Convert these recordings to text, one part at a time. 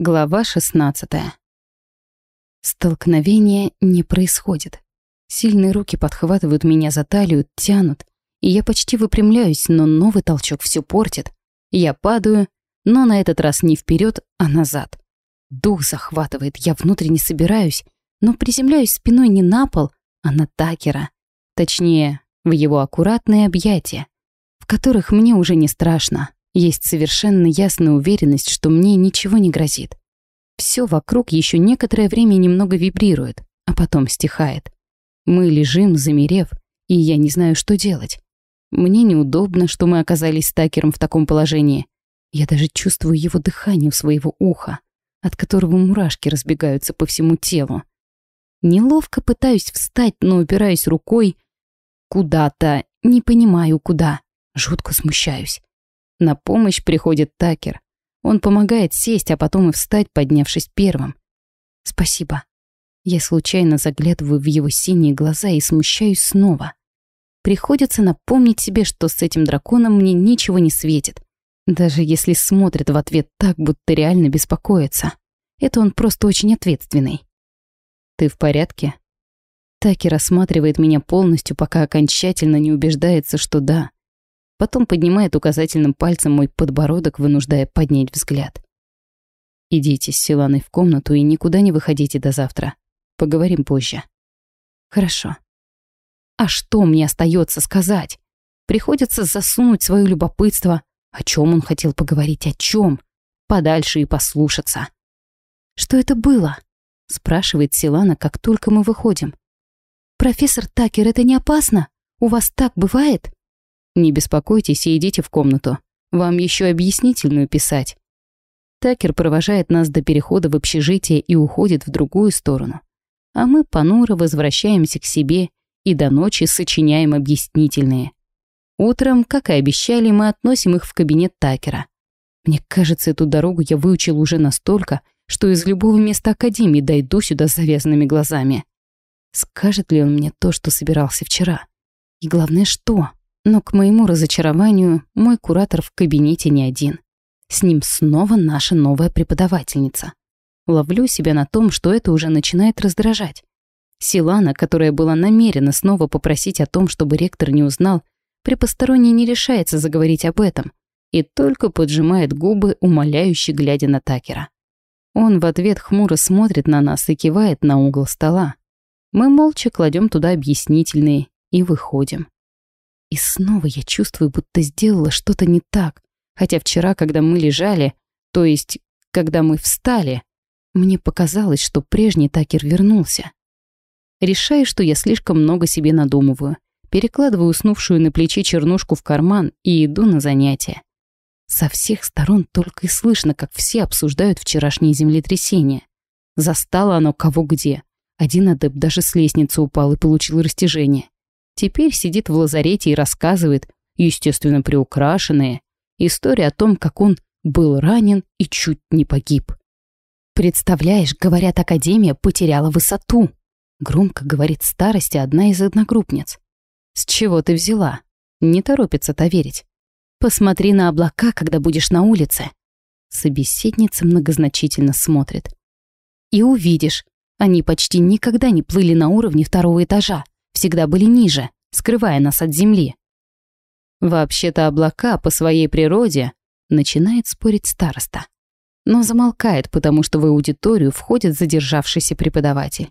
Глава 16. Столкновения не происходит. Сильные руки подхватывают меня за талию, тянут, и я почти выпрямляюсь, но новый толчок все портит. Я падаю, но на этот раз не вперед, а назад. Дух захватывает, я внутренне собираюсь, но приземляюсь спиной не на пол, а на Такера. Точнее, в его аккуратные объятия, в которых мне уже не страшно. Есть совершенно ясная уверенность, что мне ничего не грозит. Все вокруг еще некоторое время немного вибрирует, а потом стихает. Мы лежим, замерев, и я не знаю, что делать. Мне неудобно, что мы оказались с Такером в таком положении. Я даже чувствую его дыхание у своего уха, от которого мурашки разбегаются по всему телу. Неловко пытаюсь встать, но упираюсь рукой куда-то, не понимаю куда. Жутко смущаюсь. На помощь приходит Такер. Он помогает сесть, а потом и встать, поднявшись первым. Спасибо. Я случайно заглядываю в его синие глаза и смущаюсь снова. Приходится напомнить себе, что с этим драконом мне ничего не светит. Даже если смотрит в ответ так, будто реально беспокоится. Это он просто очень ответственный. «Ты в порядке?» Такер рассматривает меня полностью, пока окончательно не убеждается, что да. Потом поднимает указательным пальцем мой подбородок, вынуждая поднять взгляд. «Идите с Силаной в комнату и никуда не выходите до завтра. Поговорим позже». «Хорошо». А что мне остается сказать? Приходится засунуть свое любопытство. О чем он хотел поговорить, о чем? Подальше и послушаться. «Что это было?» — спрашивает Силана, как только мы выходим. «Профессор Такер, это не опасно? У вас так бывает?» Не беспокойтесь и идите в комнату. Вам еще объяснительную писать. Такер провожает нас до перехода в общежитие и уходит в другую сторону. А мы понуро возвращаемся к себе и до ночи сочиняем объяснительные. Утром, как и обещали, мы относим их в кабинет Такера. Мне кажется, эту дорогу я выучил уже настолько, что из любого места Академии дойду сюда с завязанными глазами. Скажет ли он мне то, что собирался вчера? И главное, что? Но к моему разочарованию мой куратор в кабинете не один. С ним снова наша новая преподавательница. Ловлю себя на том, что это уже начинает раздражать. Силана, которая была намерена снова попросить о том, чтобы ректор не узнал, при посторонней не решается заговорить об этом и только поджимает губы, умоляюще глядя на Такера. Он в ответ хмуро смотрит на нас и кивает на угол стола. Мы молча кладем туда объяснительные и выходим. И снова я чувствую, будто сделала что-то не так. Хотя вчера, когда мы лежали, то есть, когда мы встали, мне показалось, что прежний Такер вернулся. Решаю, что я слишком много себе надумываю. Перекладываю уснувшую на плечи чернушку в карман и иду на занятия. Со всех сторон только и слышно, как все обсуждают вчерашнее землетрясение. Застало оно кого где. Один адепт даже с лестницы упал и получил растяжение. Теперь сидит в лазарете и рассказывает, естественно, приукрашенные, история о том, как он был ранен и чуть не погиб. «Представляешь, говорят, Академия потеряла высоту», громко говорит старости одна из одногруппниц. «С чего ты взяла?» Не торопится-то верить. «Посмотри на облака, когда будешь на улице». Собеседница многозначительно смотрит. «И увидишь, они почти никогда не плыли на уровне второго этажа всегда были ниже, скрывая нас от земли. Вообще-то облака по своей природе начинает спорить староста. Но замолкает, потому что в аудиторию входит задержавшийся преподаватель.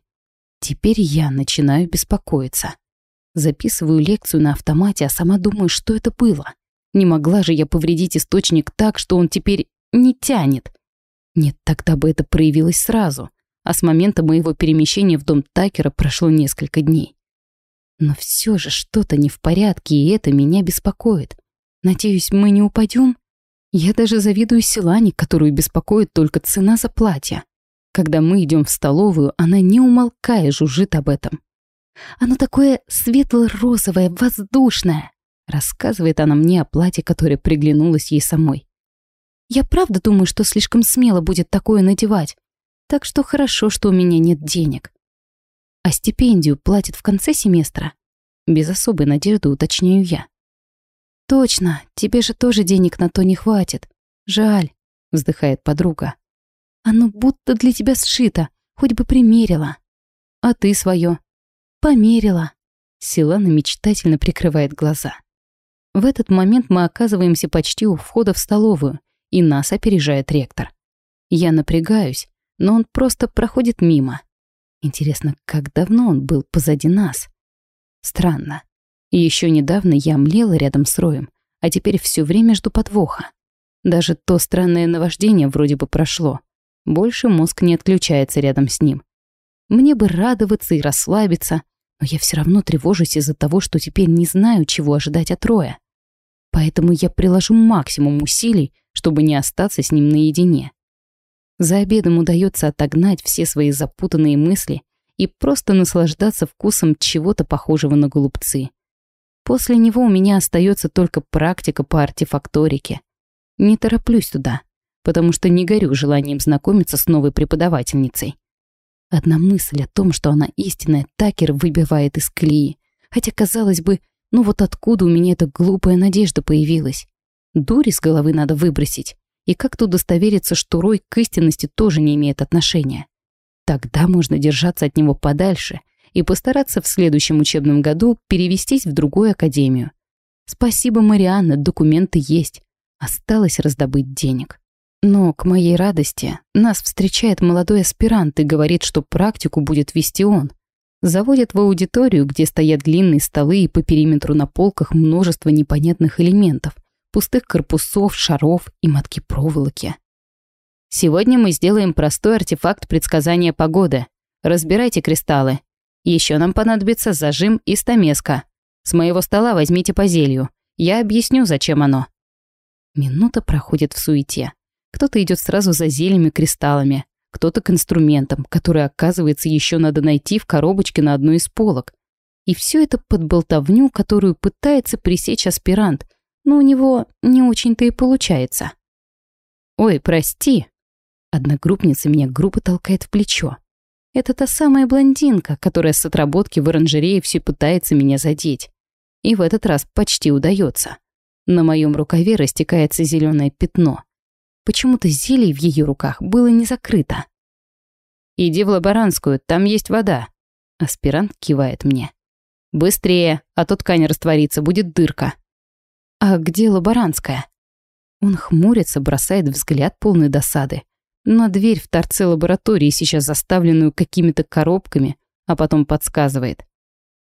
Теперь я начинаю беспокоиться. Записываю лекцию на автомате, а сама думаю, что это было. Не могла же я повредить источник так, что он теперь не тянет. Нет, тогда бы это проявилось сразу. А с момента моего перемещения в дом Такера прошло несколько дней. Но все же что-то не в порядке, и это меня беспокоит. Надеюсь, мы не упадем? Я даже завидую Силане, которую беспокоит только цена за платье. Когда мы идем в столовую, она не умолкая жужжит об этом. Оно такое светло-розовое, воздушное, рассказывает она мне о платье, которое приглянулось ей самой. Я правда думаю, что слишком смело будет такое надевать. Так что хорошо, что у меня нет денег. А стипендию платят в конце семестра? Без особой надежды уточняю я. Точно, тебе же тоже денег на то не хватит. Жаль, вздыхает подруга. Оно будто для тебя сшито, хоть бы примерила. А ты свое. Померила. Силана мечтательно прикрывает глаза. В этот момент мы оказываемся почти у входа в столовую, и нас опережает ректор. Я напрягаюсь, но он просто проходит мимо. Интересно, как давно он был позади нас? Странно. Еще недавно я млела рядом с Роем, а теперь все время жду подвоха. Даже то странное наваждение вроде бы прошло. Больше мозг не отключается рядом с ним. Мне бы радоваться и расслабиться, но я все равно тревожусь из-за того, что теперь не знаю, чего ожидать от Роя. Поэтому я приложу максимум усилий, чтобы не остаться с ним наедине. За обедом удается отогнать все свои запутанные мысли и просто наслаждаться вкусом чего-то похожего на голубцы. После него у меня остается только практика по артефакторике. Не тороплюсь туда, потому что не горю желанием знакомиться с новой преподавательницей. Одна мысль о том, что она истинная, Такер выбивает из колеи. Хотя, казалось бы, ну вот откуда у меня эта глупая надежда появилась? Дури с головы надо выбросить. И как тут удостовериться, что Рой к истинности тоже не имеет отношения? Тогда можно держаться от него подальше и постараться в следующем учебном году перевестись в другую академию. Спасибо, Марианна, документы есть. Осталось раздобыть денег. Но, к моей радости, нас встречает молодой аспирант и говорит, что практику будет вести он. Заводят в аудиторию, где стоят длинные столы и по периметру на полках множество непонятных элементов, пустых корпусов, шаров и мотки проволоки. Сегодня мы сделаем простой артефакт предсказания погоды. Разбирайте кристаллы. Еще нам понадобится зажим и стамеска. С моего стола возьмите по зелью. Я объясню, зачем оно. Минута проходит в суете. Кто-то идет сразу за зельями кристаллами, кто-то к инструментам, которые, оказывается, еще надо найти в коробочке на одной из полок. И все это под болтовню, которую пытается пресечь аспирант, но у него не очень-то и получается. «Ой, прости!» Одногруппница меня грубо толкает в плечо. Это та самая блондинка, которая с отработки в оранжерее все пытается меня задеть. И в этот раз почти удается. На моем рукаве растекается зеленое пятно. Почему-то зелье в ее руках было не закрыто. «Иди в лаборантскую, там есть вода». Аспирант кивает мне. «Быстрее, а то ткань растворится, будет дырка». «А где лаборантская?» Он хмурится, бросает взгляд полный досады. На дверь в торце лаборатории, сейчас заставленную какими-то коробками, а потом подсказывает.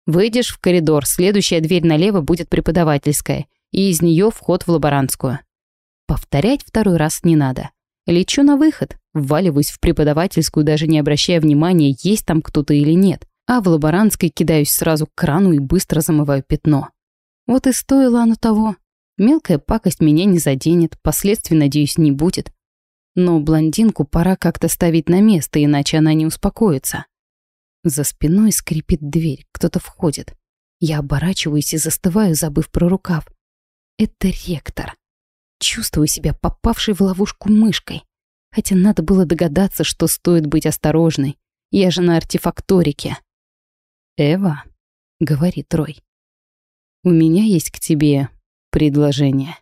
«Выйдешь в коридор, следующая дверь налево будет преподавательская, и из нее вход в лаборантскую». Повторять второй раз не надо. Лечу на выход, вваливаюсь в преподавательскую, даже не обращая внимания, есть там кто-то или нет. А в лаборантской кидаюсь сразу к крану и быстро замываю пятно. Вот и стоило оно того. Мелкая пакость меня не заденет, последствий, надеюсь, не будет. Но блондинку пора как-то ставить на место, иначе она не успокоится. За спиной скрипит дверь, кто-то входит. Я оборачиваюсь и застываю, забыв про рукав. Это ректор. Чувствую себя попавшей в ловушку мышкой. Хотя надо было догадаться, что стоит быть осторожной. Я же на артефакторике. «Эва», — говорит Рой, — «у меня есть к тебе предложение».